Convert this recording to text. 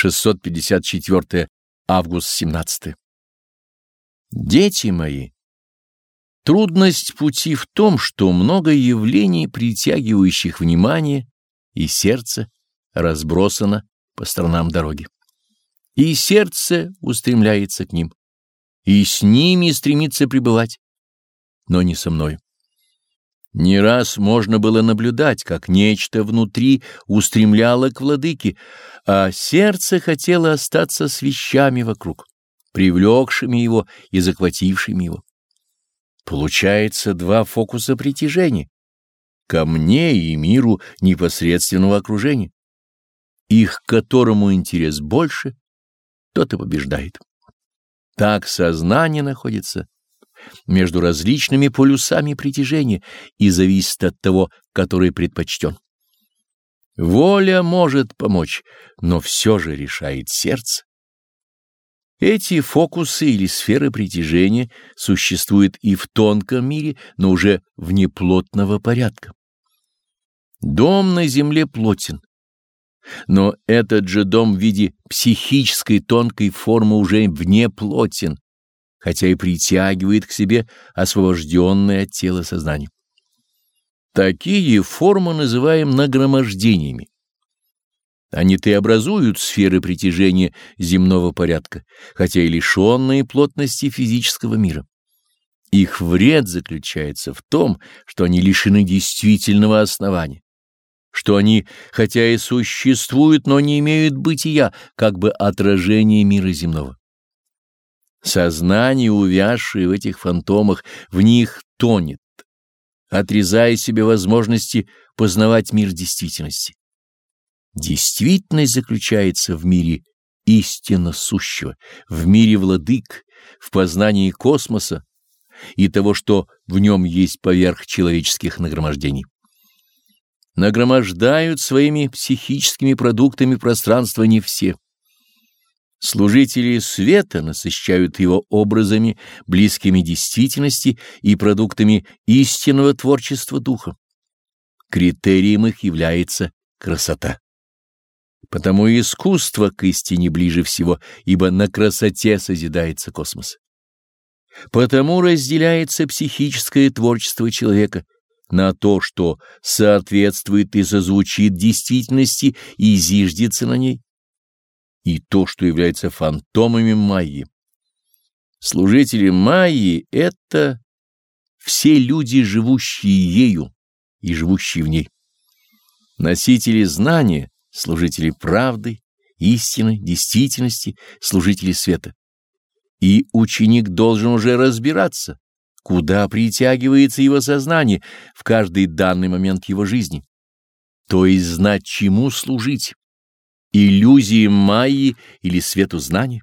654 август 17 Дети мои, трудность пути в том, что много явлений, притягивающих внимание и сердце, разбросано по сторонам дороги. И сердце устремляется к ним, и с ними стремится пребывать, но не со мной. Не раз можно было наблюдать, как нечто внутри устремляло к владыке, а сердце хотело остаться с вещами вокруг, привлекшими его и захватившими его. Получается два фокуса притяжения — ко мне и миру непосредственного окружения. Их которому интерес больше, тот и побеждает. Так сознание находится между различными полюсами притяжения и зависит от того, который предпочтен. Воля может помочь, но все же решает сердце. Эти фокусы или сферы притяжения существуют и в тонком мире, но уже вне плотного порядка. Дом на земле плотен, но этот же дом в виде психической тонкой формы уже вне плотен, хотя и притягивает к себе освобожденное от тела сознание. Такие формы называем нагромождениями. Они-то и образуют сферы притяжения земного порядка, хотя и лишенные плотности физического мира. Их вред заключается в том, что они лишены действительного основания, что они, хотя и существуют, но не имеют бытия, как бы отражение мира земного. Сознание, увязшее в этих фантомах, в них тонет, отрезая себе возможности познавать мир действительности. Действительность заключается в мире истинно сущего, в мире владык, в познании космоса и того, что в нем есть поверх человеческих нагромождений. Нагромождают своими психическими продуктами пространство не все. Служители света насыщают его образами, близкими действительности и продуктами истинного творчества духа. Критерием их является красота. Потому искусство к истине ближе всего, ибо на красоте созидается космос. Потому разделяется психическое творчество человека на то, что соответствует и созвучит действительности и зиждется на ней, и то, что является фантомами Майи. Служители Майи — это все люди, живущие ею и живущие в ней. Носители знания, служители правды, истины, действительности, служители света. И ученик должен уже разбираться, куда притягивается его сознание в каждый данный момент его жизни, то есть знать, чему служить иллюзии Майи или свету знаний?